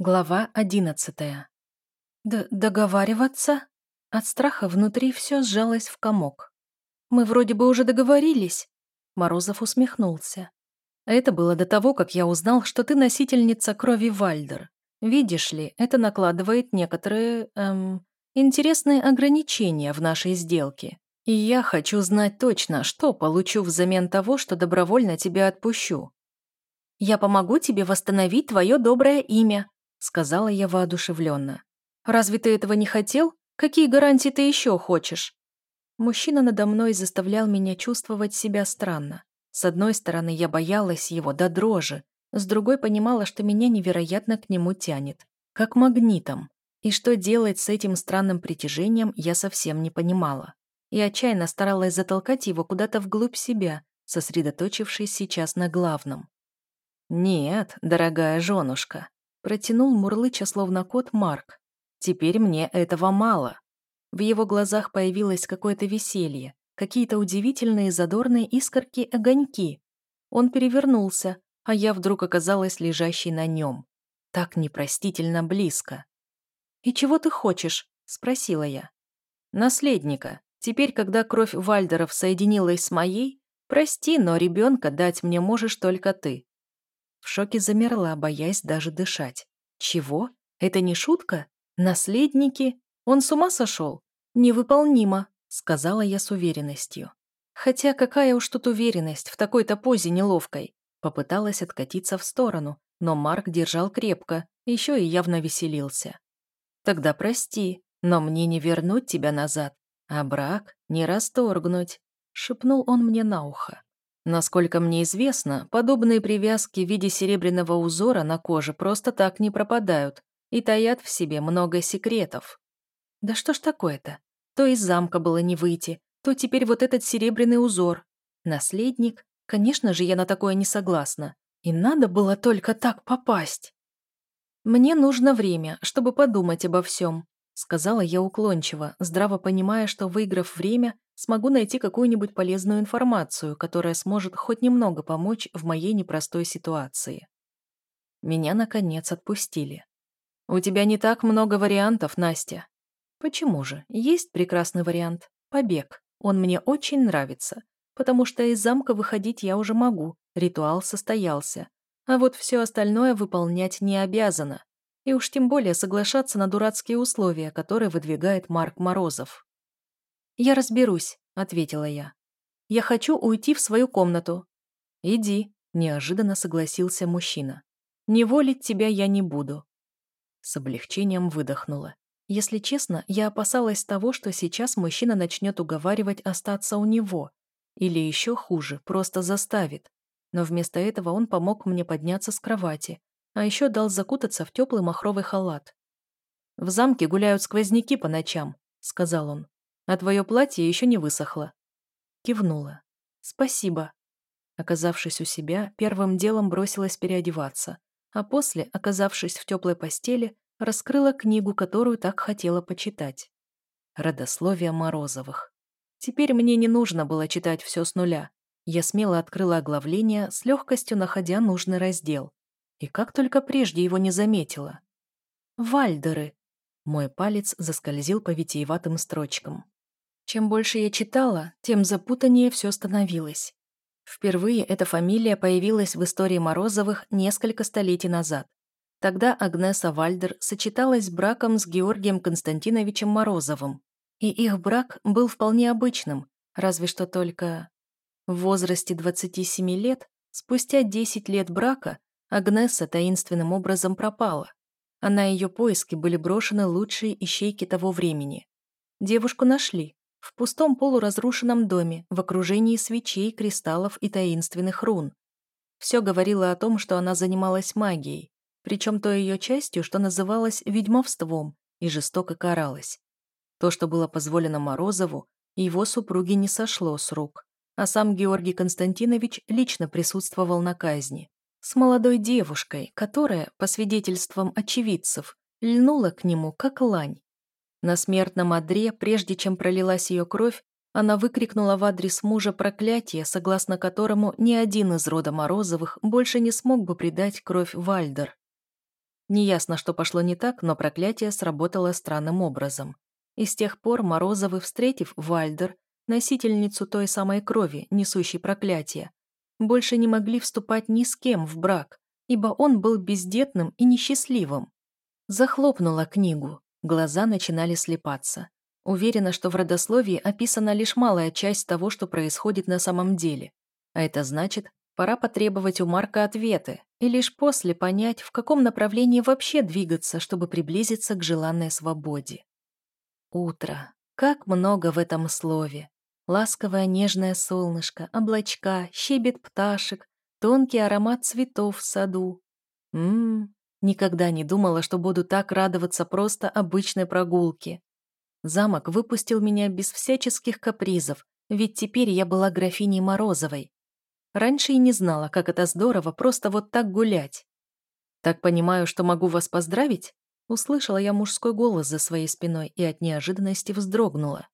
Глава одиннадцатая. Д «Договариваться?» От страха внутри все сжалось в комок. «Мы вроде бы уже договорились». Морозов усмехнулся. «Это было до того, как я узнал, что ты носительница крови Вальдер. Видишь ли, это накладывает некоторые, эм, интересные ограничения в нашей сделке. И я хочу знать точно, что получу взамен того, что добровольно тебя отпущу. Я помогу тебе восстановить твое доброе имя», сказала я воодушевленно. «Разве ты этого не хотел? Какие гарантии ты еще хочешь?» Мужчина надо мной заставлял меня чувствовать себя странно. С одной стороны, я боялась его до дрожи, с другой понимала, что меня невероятно к нему тянет, как магнитом. И что делать с этим странным притяжением, я совсем не понимала. И отчаянно старалась затолкать его куда-то вглубь себя, сосредоточившись сейчас на главном. «Нет, дорогая женушка», Протянул мурлыча, словно кот, Марк. «Теперь мне этого мало». В его глазах появилось какое-то веселье, какие-то удивительные задорные искорки-огоньки. Он перевернулся, а я вдруг оказалась лежащей на нем. Так непростительно близко. «И чего ты хочешь?» — спросила я. «Наследника. Теперь, когда кровь Вальдеров соединилась с моей, прости, но ребенка дать мне можешь только ты. В шоке замерла, боясь даже дышать. Чего? Это не шутка? Наследники? Он с ума сошел? Невыполнимо, сказала я с уверенностью. Хотя какая уж тут уверенность в такой-то позе неловкой. Попыталась откатиться в сторону, но Марк держал крепко, еще и явно веселился. «Тогда прости, но мне не вернуть тебя назад, а брак не расторгнуть», — шепнул он мне на ухо. Насколько мне известно, подобные привязки в виде серебряного узора на коже просто так не пропадают и таят в себе много секретов. Да что ж такое-то? То из замка было не выйти, то теперь вот этот серебряный узор. Наследник? Конечно же, я на такое не согласна. И надо было только так попасть. Мне нужно время, чтобы подумать обо всем, сказала я уклончиво, здраво понимая, что, выиграв время, смогу найти какую-нибудь полезную информацию, которая сможет хоть немного помочь в моей непростой ситуации. Меня, наконец, отпустили. «У тебя не так много вариантов, Настя». «Почему же? Есть прекрасный вариант. Побег. Он мне очень нравится. Потому что из замка выходить я уже могу. Ритуал состоялся. А вот все остальное выполнять не обязана. И уж тем более соглашаться на дурацкие условия, которые выдвигает Марк Морозов. «Я разберусь», — ответила я. «Я хочу уйти в свою комнату». «Иди», — неожиданно согласился мужчина. «Не волить тебя я не буду». С облегчением выдохнула. Если честно, я опасалась того, что сейчас мужчина начнет уговаривать остаться у него. Или еще хуже, просто заставит. Но вместо этого он помог мне подняться с кровати, а еще дал закутаться в теплый махровый халат. «В замке гуляют сквозняки по ночам», — сказал он а твое платье еще не высохло». Кивнула. «Спасибо». Оказавшись у себя, первым делом бросилась переодеваться, а после, оказавшись в теплой постели, раскрыла книгу, которую так хотела почитать. Родословие Морозовых. Теперь мне не нужно было читать все с нуля. Я смело открыла оглавление, с легкостью находя нужный раздел. И как только прежде его не заметила. «Вальдеры!» Мой палец заскользил по витиеватым строчкам. Чем больше я читала, тем запутаннее все становилось. Впервые эта фамилия появилась в истории Морозовых несколько столетий назад. Тогда Агнеса Вальдер сочеталась с браком с Георгием Константиновичем Морозовым. И их брак был вполне обычным, разве что только... В возрасте 27 лет, спустя 10 лет брака, Агнеса таинственным образом пропала, а на ее поиски были брошены лучшие ищейки того времени. Девушку нашли, в пустом полуразрушенном доме, в окружении свечей, кристаллов и таинственных рун. Все говорило о том, что она занималась магией, причем той ее частью, что называлось ведьмовством, и жестоко каралась. То, что было позволено Морозову, его супруге не сошло с рук, а сам Георгий Константинович лично присутствовал на казни. С молодой девушкой, которая, по свидетельствам очевидцев, льнула к нему, как лань. На смертном одре, прежде чем пролилась ее кровь, она выкрикнула в адрес мужа проклятие, согласно которому ни один из рода Морозовых больше не смог бы предать кровь Вальдер. Неясно, что пошло не так, но проклятие сработало странным образом. И с тех пор Морозовы, встретив Вальдер, носительницу той самой крови, несущей проклятие, больше не могли вступать ни с кем в брак, ибо он был бездетным и несчастливым. Захлопнула книгу, глаза начинали слепаться. Уверена, что в родословии описана лишь малая часть того, что происходит на самом деле. А это значит, пора потребовать у Марка ответы, и лишь после понять, в каком направлении вообще двигаться, чтобы приблизиться к желанной свободе. Утро. Как много в этом слове. Ласковое нежное солнышко, облачка, щебет пташек, тонкий аромат цветов в саду. Ммм, никогда не думала, что буду так радоваться просто обычной прогулке. Замок выпустил меня без всяческих капризов, ведь теперь я была графиней Морозовой. Раньше и не знала, как это здорово просто вот так гулять. «Так понимаю, что могу вас поздравить?» Услышала я мужской голос за своей спиной и от неожиданности вздрогнула.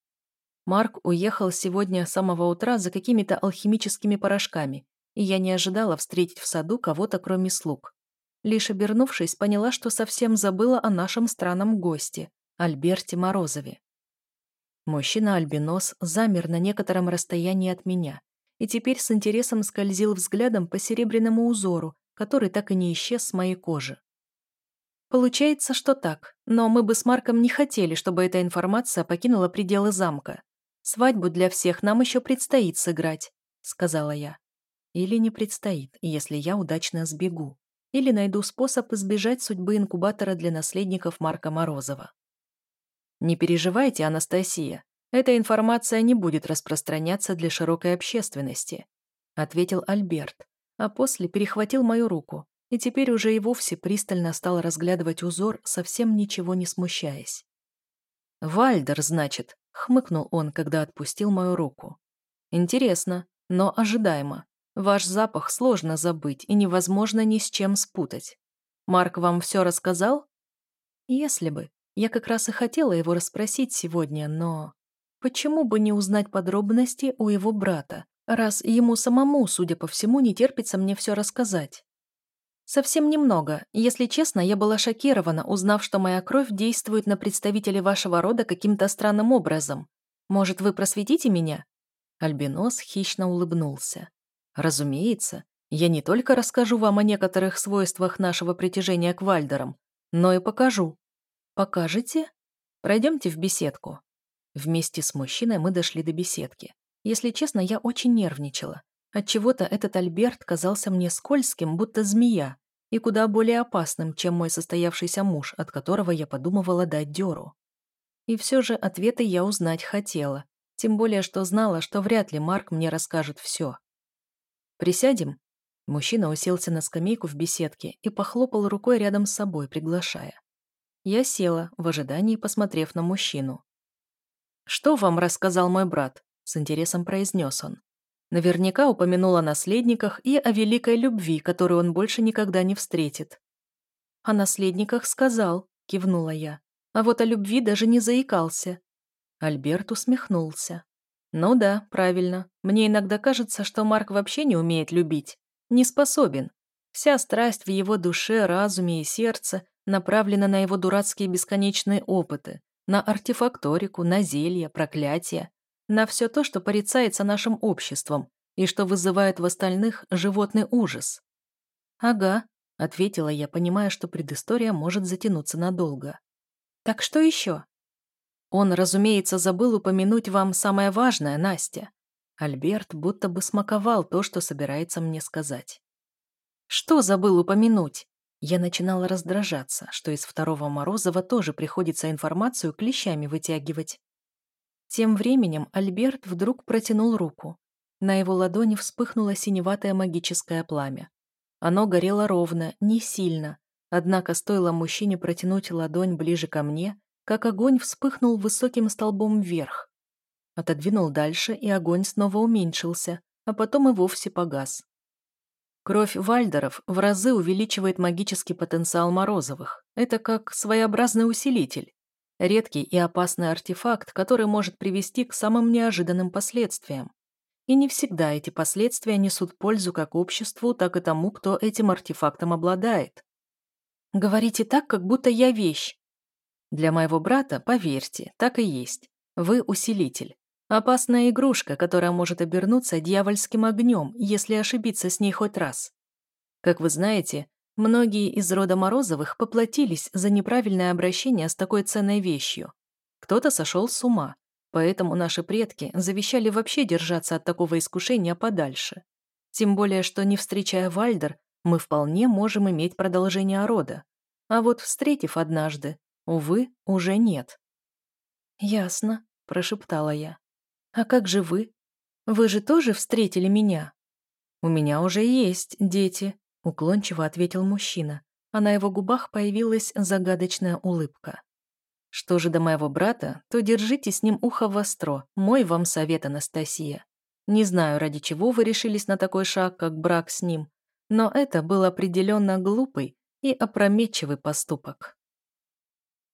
Марк уехал сегодня с самого утра за какими-то алхимическими порошками, и я не ожидала встретить в саду кого-то, кроме слуг. Лишь обернувшись, поняла, что совсем забыла о нашем странном госте, Альберте Морозове. Мужчина-альбинос замер на некотором расстоянии от меня и теперь с интересом скользил взглядом по серебряному узору, который так и не исчез с моей кожи. Получается, что так, но мы бы с Марком не хотели, чтобы эта информация покинула пределы замка. Свадьбу для всех нам еще предстоит сыграть, сказала я. Или не предстоит, если я удачно сбегу. Или найду способ избежать судьбы инкубатора для наследников Марка Морозова. Не переживайте, Анастасия. Эта информация не будет распространяться для широкой общественности, ответил Альберт, а после перехватил мою руку и теперь уже и вовсе пристально стал разглядывать узор, совсем ничего не смущаясь. «Вальдер, значит», — хмыкнул он, когда отпустил мою руку. «Интересно, но ожидаемо. Ваш запах сложно забыть и невозможно ни с чем спутать. Марк вам все рассказал?» «Если бы. Я как раз и хотела его расспросить сегодня, но... Почему бы не узнать подробности у его брата, раз ему самому, судя по всему, не терпится мне все рассказать?» Совсем немного. Если честно, я была шокирована, узнав, что моя кровь действует на представителей вашего рода каким-то странным образом. Может, вы просветите меня?» Альбинос хищно улыбнулся. «Разумеется, я не только расскажу вам о некоторых свойствах нашего притяжения к Вальдерам, но и покажу. Покажете? Пройдемте в беседку». Вместе с мужчиной мы дошли до беседки. Если честно, я очень нервничала. Отчего-то этот Альберт казался мне скользким, будто змея, и куда более опасным, чем мой состоявшийся муж, от которого я подумывала дать дёру. И все же ответы я узнать хотела, тем более что знала, что вряд ли Марк мне расскажет все. «Присядем?» Мужчина уселся на скамейку в беседке и похлопал рукой рядом с собой, приглашая. Я села, в ожидании посмотрев на мужчину. «Что вам рассказал мой брат?» — с интересом произнес он. Наверняка упомянул о наследниках и о великой любви, которую он больше никогда не встретит. «О наследниках сказал», — кивнула я. «А вот о любви даже не заикался». Альберт усмехнулся. «Ну да, правильно. Мне иногда кажется, что Марк вообще не умеет любить. Не способен. Вся страсть в его душе, разуме и сердце направлена на его дурацкие бесконечные опыты, на артефакторику, на зелья, проклятия, на все то, что порицается нашим обществом и что вызывает в остальных животный ужас. «Ага», — ответила я, понимая, что предыстория может затянуться надолго. «Так что еще?» «Он, разумеется, забыл упомянуть вам самое важное, Настя». Альберт будто бы смаковал то, что собирается мне сказать. «Что забыл упомянуть?» Я начинала раздражаться, что из второго Морозова тоже приходится информацию клещами вытягивать. Тем временем Альберт вдруг протянул руку. На его ладони вспыхнуло синеватое магическое пламя. Оно горело ровно, не сильно, однако стоило мужчине протянуть ладонь ближе ко мне, как огонь вспыхнул высоким столбом вверх. Отодвинул дальше, и огонь снова уменьшился, а потом и вовсе погас. Кровь Вальдеров в разы увеличивает магический потенциал Морозовых. Это как своеобразный усилитель. Редкий и опасный артефакт, который может привести к самым неожиданным последствиям. И не всегда эти последствия несут пользу как обществу, так и тому, кто этим артефактом обладает. Говорите так, как будто я вещь. Для моего брата, поверьте, так и есть. Вы усилитель. Опасная игрушка, которая может обернуться дьявольским огнем, если ошибиться с ней хоть раз. Как вы знаете, многие из рода Морозовых поплатились за неправильное обращение с такой ценной вещью. Кто-то сошел с ума, поэтому наши предки завещали вообще держаться от такого искушения подальше. Тем более, что не встречая Вальдер, мы вполне можем иметь продолжение рода. А вот встретив однажды, увы, уже нет. «Ясно», — прошептала я. «А как же вы? Вы же тоже встретили меня?» «У меня уже есть дети», — уклончиво ответил мужчина, а на его губах появилась загадочная улыбка. «Что же до моего брата, то держите с ним ухо востро, мой вам совет, Анастасия. Не знаю, ради чего вы решились на такой шаг, как брак с ним, но это был определенно глупый и опрометчивый поступок.